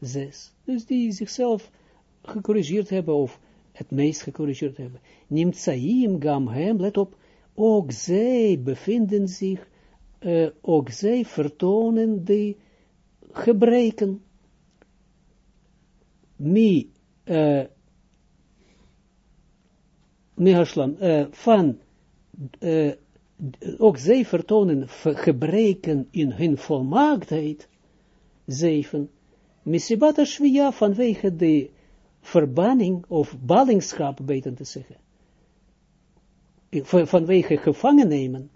Zes. Dus die zichzelf gecorrigeerd hebben of het meest gecorrigeerd hebben. Nimt Saim gam hem, let op, ook zij bevinden zich uh, ook zij vertonen de gebreken. Mi, uh, Mihashlam, uh, van, ook zij vertonen gebreken in hun volmaaktheid, zeven, Misibata Shvia vanwege de verbanning of ballingschap, beter te zeggen, vanwege gevangen nemen,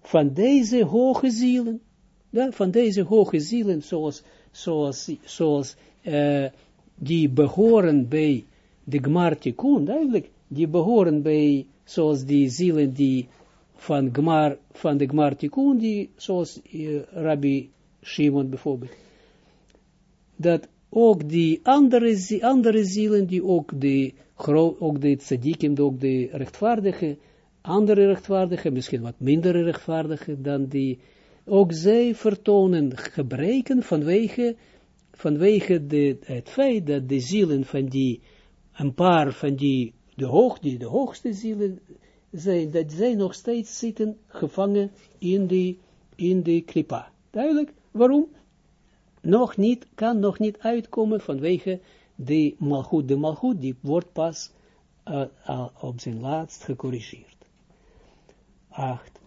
van deze hoge zielen, ja, van deze hoge zielen, zoals, zoals, zoals uh, die behoren bij de Gmar Tikkun, duidelijk, die behoren bij, zoals die zielen die van, Gmar, van de Gmar Tikkun, die, zoals uh, Rabbi Shimon bijvoorbeeld, dat ook die andere, andere zielen, die ook de, ook de tzadikim, ook de rechtvaardige, andere rechtvaardigen, misschien wat minder rechtvaardigen dan die, ook zij vertonen gebreken vanwege, vanwege de, het feit dat de zielen van die, een paar van die, de, hoog, die de hoogste zielen zijn, dat zij nog steeds zitten gevangen in die, in die klipa. Duidelijk, waarom? Nog niet, kan nog niet uitkomen vanwege de malgoed. De malgoed, die wordt pas uh, op zijn laatst gecorrigeerd. 8.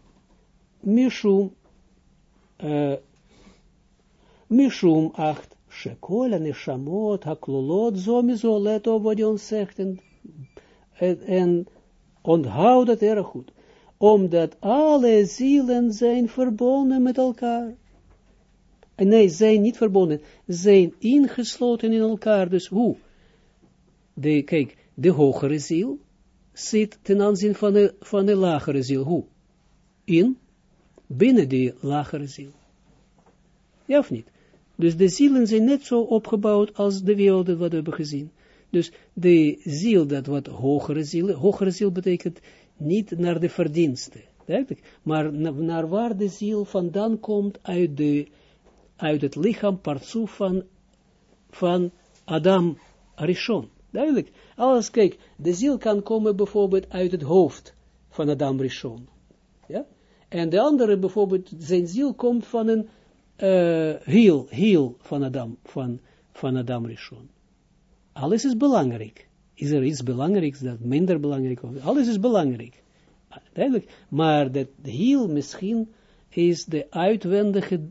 Mishum uh, Mishum acht, Shekol en Shamot, Haklolot, Zomizo, let op wat hij ons zegt, en, onthoud dat erg goed, omdat alle zielen zijn verbonden met elkaar. En nee, zijn niet verbonden, zijn ingesloten in elkaar, dus hoe? De, kijk, de hogere ziel zit ten aanzien van de, van de lagere ziel, hoe? In, binnen die lagere ziel. Ja of niet? Dus de zielen zijn net zo opgebouwd als de werelden wat we hebben gezien. Dus de ziel, dat wat hogere ziel, hogere ziel betekent niet naar de verdiensten, maar naar waar de ziel vandaan komt uit, de, uit het lichaam, partsoef van, van Adam Arishon. Duidelijk. Alles, kijk, de ziel kan komen bijvoorbeeld uit het hoofd van Adam Rishon. Ja? En de andere bijvoorbeeld, zijn ziel komt van een uh, hiel, hiel van Adam, van, van Adam Rishon. Alles is belangrijk. Is er iets belangrijks dat minder belangrijk is? Alles is belangrijk. Duidelijk. Maar dat hiel misschien is de uitwendige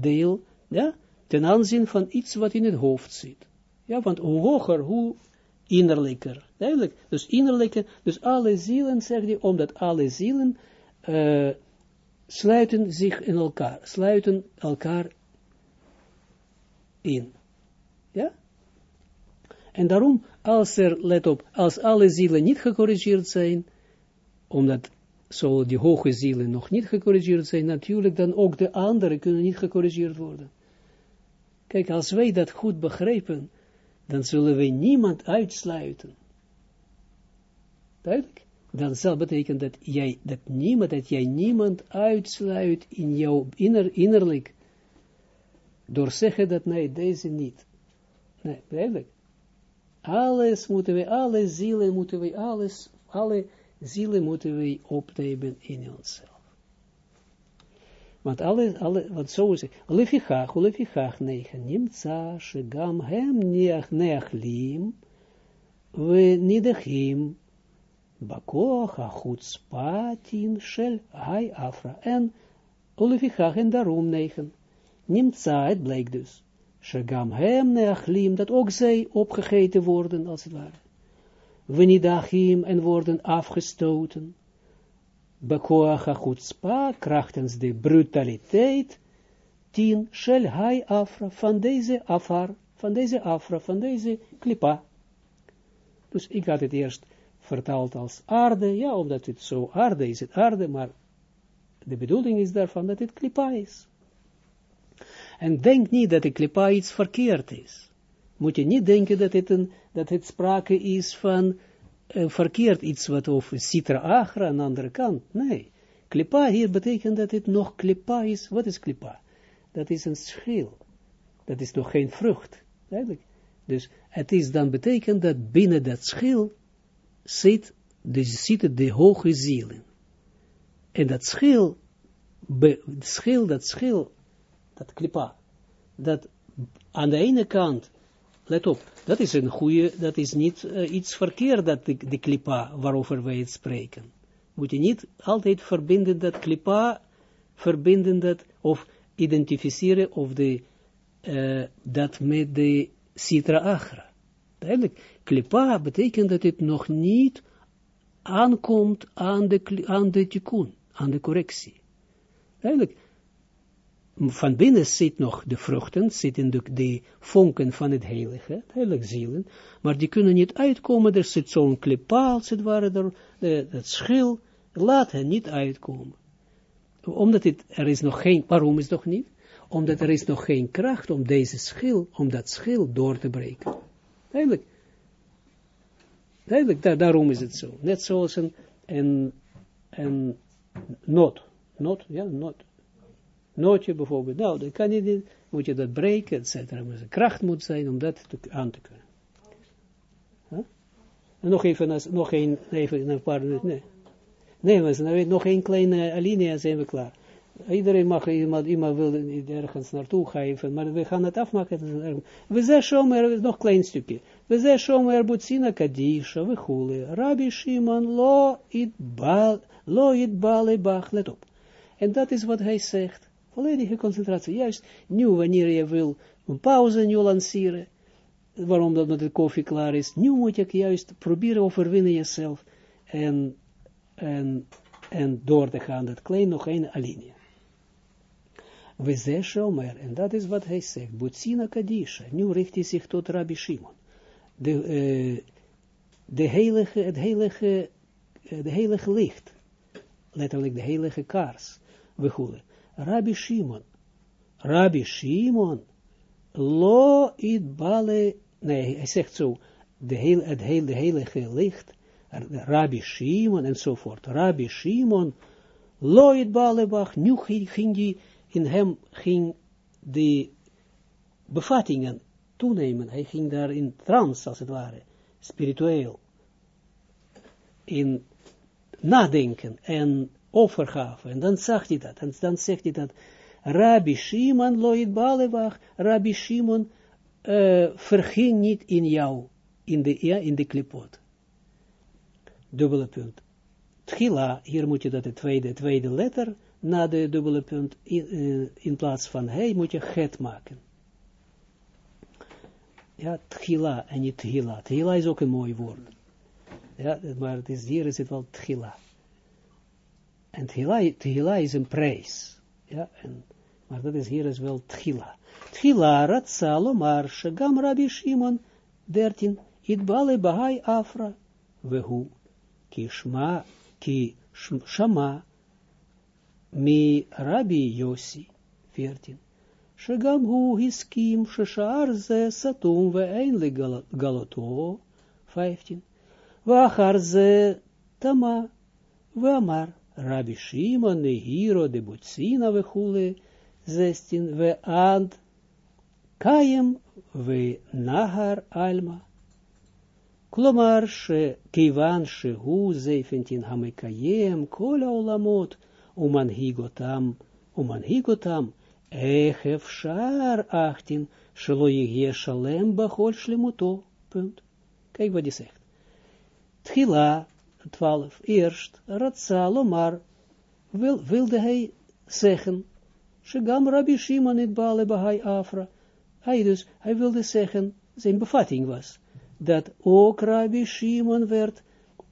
deel, ja, ten aanzien van iets wat in het hoofd zit. Ja, want hoe hoger, hoe innerlijker. Duidelijk. Dus innerlijke, dus alle zielen, zegt hij, omdat alle zielen uh, sluiten zich in elkaar, sluiten elkaar in. Ja? En daarom, als er, let op, als alle zielen niet gecorrigeerd zijn, omdat zo die hoge zielen nog niet gecorrigeerd zijn, natuurlijk dan ook de anderen kunnen niet gecorrigeerd worden. Kijk, als wij dat goed begrijpen, dan zullen wij niemand uitsluiten. Duidelijk? dan zal betekenen dat jij, dat niemand, dat jij niemand uitsluit in jouw inner, innerlijk, door zeggen dat nee, deze niet. Nee, duidelijk. Alles moeten we, alle zielen moeten we, alles, alle zielen moeten we opnemen in onszelf. Want alle, alle, wat zo is het, lefichach, lefichach, negen, nimtza, shegam hem neach, neachlim, we nidachim, Bakoach spatin shel hai afra. En Olefichach en daarom negen. Nimtza, het blijkt dus. Shagam hem neachlim, dat ook zij opgegeten worden, als het ware. Venidachim en worden afgestoten. Bakoach spa, krachtens de brutaliteit, tien shel hai afra, van deze afar, van deze afra, van deze klipa. Dus ik had het eerst vertaald als aarde, ja, omdat het zo aarde is, het aarde, maar de bedoeling is daarvan dat het klipa is. En denk niet dat de klipa iets verkeerd is. Moet je niet denken dat het, een, dat het sprake is van uh, verkeerd iets wat over citra agra aan de andere kant. Nee. Klipa hier betekent dat het nog klipa is. Wat is klipa? Dat is een schil. Dat is nog geen vrucht. Eigenlijk. Dus het is dan betekent dat binnen dat schil zit, de, zitten de hoge zielen. En dat schil, be, schil, dat schil, dat klipa, dat aan de ene kant, let op, dat is een goede, dat is niet uh, iets verkeerd, dat de, de klipa waarover wij het spreken. Moet je niet altijd verbinden dat klipa, verbinden dat, of identificeren of de, uh, dat met de citra agra. Duidelijk, klipa betekent dat het nog niet aankomt aan de, aan de tikkun, aan de correctie. Duidelijk, van binnen zit nog de vruchten, zitten de, de vonken van het heilige, heilige zielen, maar die kunnen niet uitkomen, er zit zo'n klipa, als het er, dat schil, laat hen niet uitkomen. Omdat het, er is nog geen, waarom is nog niet? Omdat er is nog geen kracht om deze schil, om dat schil door te breken. Duidelijk, daar, daarom is het zo. Net zoals een, een, een noot. Noot, ja, noot. Nootje bijvoorbeeld. Nou, dan kan je niet, moet je dat breken, et cetera. Maar er kracht moet zijn om dat te, aan te kunnen. Huh? En nog even, nog een, even een paar minuten, nee. Nee, maar nog één kleine alinea zijn we klaar. Iedereen mag iemand, iemand wil ergens naartoe geven, maar we gaan het afmaken. We zeggen shomer, nog een klein stukje. We zeggen shomer butsina kadisha, we hule. Rabbi Shimon, lo it bal, lo it bale bach, let op. En dat is wat hij zegt. Volledige concentratie. Juist nu, wanneer je wil een pauze nu lanceren, waarom dat met de koffie klaar is, nu moet je juist proberen overwinnen jezelf en, en, en door te gaan, dat klein nog een alinea. We zeggen Omer, en dat is wat hij zegt, Butsina Kadisha, nu richt hij zich tot Rabbi Shimon. De, uh, de heilige, het heilige, uh, de heilige licht, letterlijk de heilige kaars, we goeden. Rabbi Shimon, Rabbi Shimon, lo bale, nee, hij zegt zo, de heil, het heil, de heilige licht, Rabbi Shimon enzovoort. Rabbi Shimon, lo it bale bach, nu ging die in hem ging de bevattingen toenemen. Hij ging daar in trance, als het ware, spiritueel, in nadenken en overgave. En dan zag hij dat, en dan zegt hij dat, Rabbi Shimon loit balewach, Rabbi Shimon uh, verging niet in jou, in de, ja, in de klipot. Dubbele punt. Tchila, hier moet je dat de tweede, tweede letter, na de dubbele punt, in, uh, in plaats van hij, moet je het maken. Ja, tchila en niet tchila. Tchila is ook een mooi woord. Ja, maar het is, hier is het wel tchila. En tchila, is een prijs. Ja, en, maar dat is hier is wel tchila. Tchila ratsa lomar shagam rabbi Shimon 13. Itbale bahai afra vehu ki shma ki shama mi rabbi Yossi 14. Shagam hu hiskim ze satum ve eindelijk galoto 15. Vachar ze tama ve amar Rabbi Shimon Nehiro de Butsina vechule 16 ve and Kayem ve Nahar Alma. Klomar she kivan she hu 17 hamekayem kol olamot umanhigotam umanhigotam echef shar 18 shelo yigye shalem bachol shlemuto. Punt. Kijk wat hij zegt. Tchila 12. Eerst, Ratsa Lomar, wil, wilde hij zeggen, Shegam Rabbi Shimon het Baale Bahai Afra. Hij dus, hij wilde zeggen, zijn bevatting was, dat ook Rabbi Shimon werd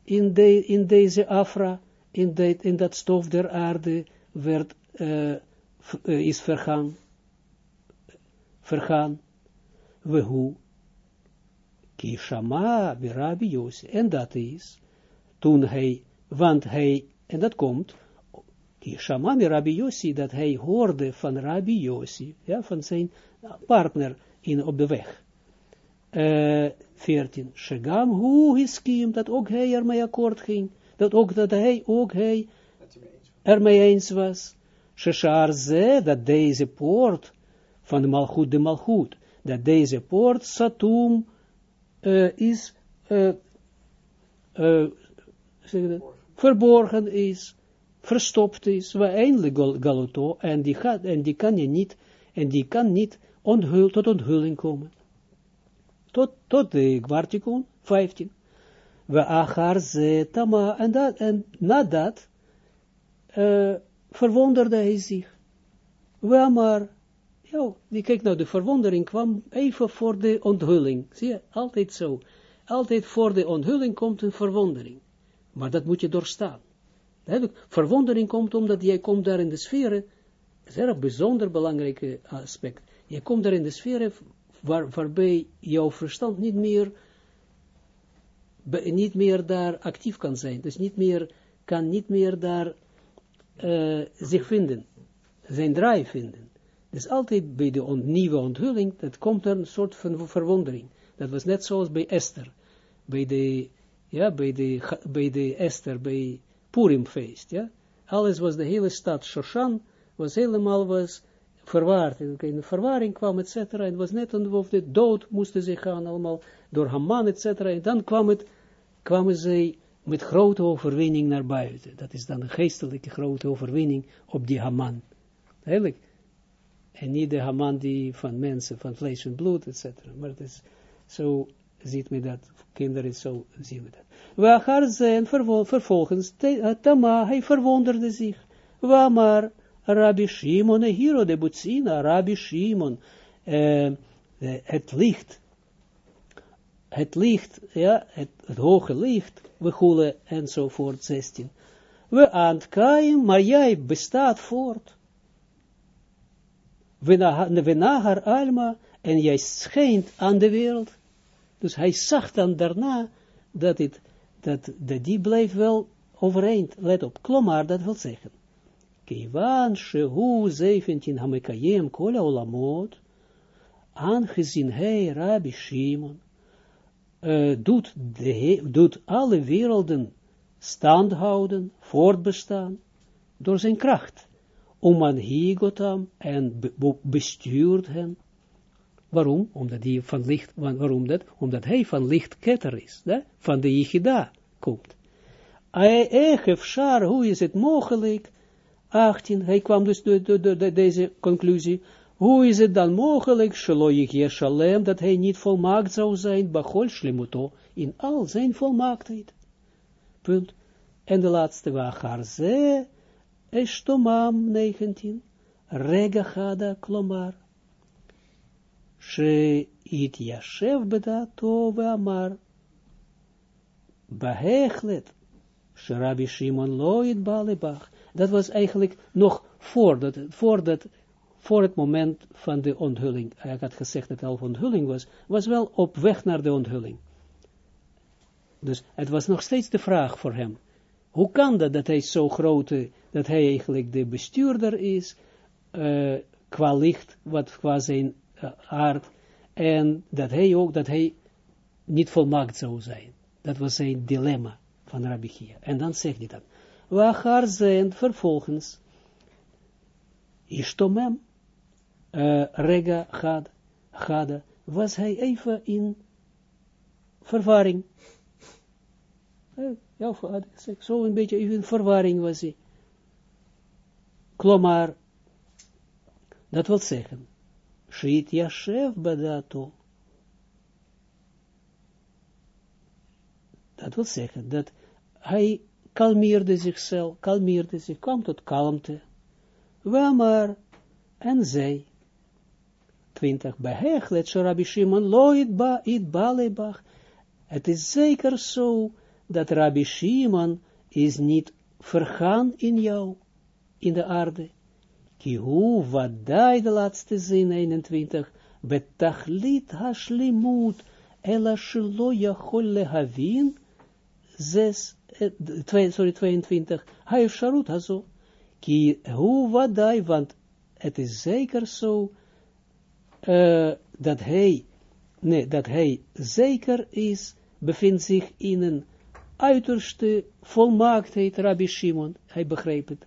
in, de, in deze Afra, in, de, in dat stof der aarde, werd, uh, is vergaan. Vergaan. We hoe? Kishama, Rabbi Yossi. En dat is, toen hij, want hij, en dat komt, Shamami Rabbi Yossi, dat hij hoorde van Rabbi Yossi, ja, van zijn partner in, op de weg. Uh, 14. Shegam hu hiskim, dat ook hij ermee akkoord ging, dat ook dat hij, ook hij ermee eens was. Sheshar ze, dat deze poort van de Malchut de Malchut, dat deze poort Satum uh, is uh, verborgen is, verstopt is, waar eindelijk galoto, en die, gaat, en die kan je niet, en die kan niet tot onthulling komen. Tot, tot de kwartikon, 15. We achar ze tama, en, dat, en nadat uh, verwonderde hij zich. We maar, ja, die kijk nou, de verwondering kwam even voor de onthulling. Zie je, altijd zo. Altijd voor de onthulling komt een verwondering. Maar dat moet je doorstaan. Verwondering komt omdat jij komt daar in de sferen, zeer bijzonder belangrijke aspect. Je komt daar in de sferen waar, waarbij jouw verstand niet meer, niet meer daar actief kan zijn. Dus niet meer, kan niet meer daar uh, zich vinden, zijn draai vinden. Dus altijd bij de nieuwe onthulling, dat komt er een soort van verwondering. Dat was net zoals bij Esther, bij de ja, bij de, bij de Esther, bij Purimfeest, ja. Alles was, de hele stad Shoshan, was helemaal, was verwaard, in verwaring kwam, et cetera, en was net of de dood moesten ze gaan, allemaal door Haman, et en dan kwam het, kwamen zij met grote overwinning naar buiten. Dat is dan een geestelijke grote overwinning op die Haman. Eigenlijk. En niet de Haman die van mensen, van vlees en bloed, et. Maar het is zo, ziet men dat, kinderen zo zien we dat. Waar zijn vervolgens, Tama, hij verwonderde zich. Waar maar, Rabbi Shimon, hero de Butsina, Rabbi Shimon, uh, het licht, het licht, ja, het, het hoge licht, we goelen enzovoort, 16. We aankaim, maar jij bestaat voort. We nagar alma, en jij schijnt aan de wereld. Dus hij zag dan daarna, dat, het, dat, dat die bleef wel overeind. Let op, klomar, dat wil zeggen. Kivan shehu 17 hamekayem kola olamot, aangezien hij, Rabbi Shimon, uh, doet, de, doet alle werelden stand houden, voortbestaan, door zijn kracht. Om aan higotam en be, bestuurt hen. Waarom? Omdat hij van licht, waarom dat? Omdat hij van lichtketter is, hè? van de Yichida komt. Echefshar, hoe is het mogelijk? 18, hij kwam dus door de, de, de, deze conclusie. Hoe is het dan mogelijk, Shaloyich Shalem, dat hij niet volmaakt zou zijn, Bachol Shlemuto, in al zijn volmaaktheid? Punt. En de laatste wachar ze, Eshtomam 19, Regachada Klomar. Yashev bedato ve'amar. Bahechlet, Sherabi Shimon loit balebach. Dat was eigenlijk nog voordat, voordat voor het moment van de onthulling, hij had gezegd dat het al onthulling was, was wel op weg naar de onthulling. Dus het was nog steeds de vraag voor hem. Hoe kan dat, dat hij zo grote, dat hij eigenlijk de bestuurder is, uh, qua licht, wat qua zijn aard, en dat hij ook, dat hij niet volmaakt zou zijn. Dat was zijn dilemma van Rabbi. En dan zegt hij dan, waar zijn vervolgens, Ishtomem, uh, Rega had, had, was hij even in verwarring. Uh, ja, zo een beetje in verwarring was hij. Klomar, dat wil zeggen, Yashev Badato. Dat wil zeggen dat hij kalmeerde zichzelf, kalmeerde zich, kwam tot kalmte. maar en zei, 20, behechlet, Rabbi Shimon, loit ba, it balebach. Het is zeker zo, dat Rabbi Shimon is niet vergaan in jou, in de aarde. Kihu vadai, de laatste zin, 21, betachlit hashlimut, ela shelo yachol lehavin, 6, sorry, 22, haefsharut hazo, ki hu vadai, want het is zeker zo, dat hij, nee, dat hij zeker is, bevindt zich in een uiterste volmaaktheid, Rabbi Shimon, hij begreep het.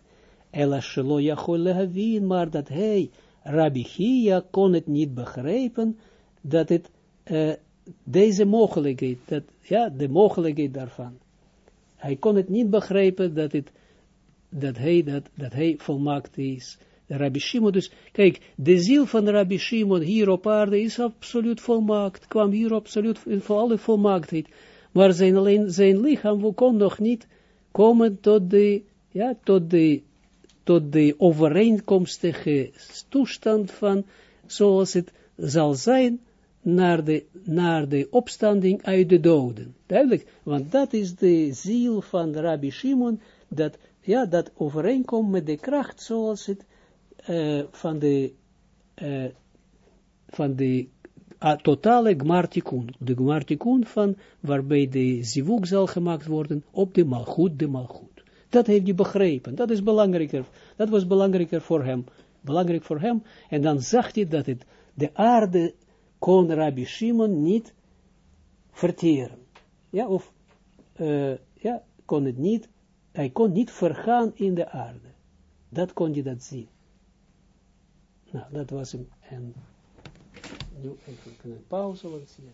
Ella shelo yachol lehavin, maar dat hij, Rabbi Chia, kon het niet begrijpen, dat het, uh, deze mogelijkheid, dat, ja, de mogelijkheid daarvan. Hij kon het niet begrijpen dat, het, dat, hij, dat, dat hij volmaakt is. Rabbi Shimon, dus kijk, de ziel van Rabbi Shimon hier op aarde is absoluut volmaakt, kwam hier absoluut in alle volmaaktheid, maar zijn, alleen, zijn lichaam kon nog niet komen tot de, ja, tot de, tot de overeenkomstige toestand van, zoals het zal zijn, naar de, naar de opstanding uit de doden. Duidelijk, want dat is de ziel van Rabbi Shimon, dat, ja, dat overeenkomt met de kracht zoals het uh, van de, uh, van de uh, totale gmartikun, de gmartikun van, waarbij de zivuk zal gemaakt worden op de malchut, de malchut. Dat heeft hij begrepen, dat is belangrijker, dat was belangrijker voor hem, belangrijk voor hem, en dan zag hij dat het, de aarde kon Rabbi Shimon niet verteren, ja, of, ja, kon het niet, hij kon niet vergaan in de aarde, dat kon je dat zien. Nou, dat was hem. En nu even een pauze, want zie.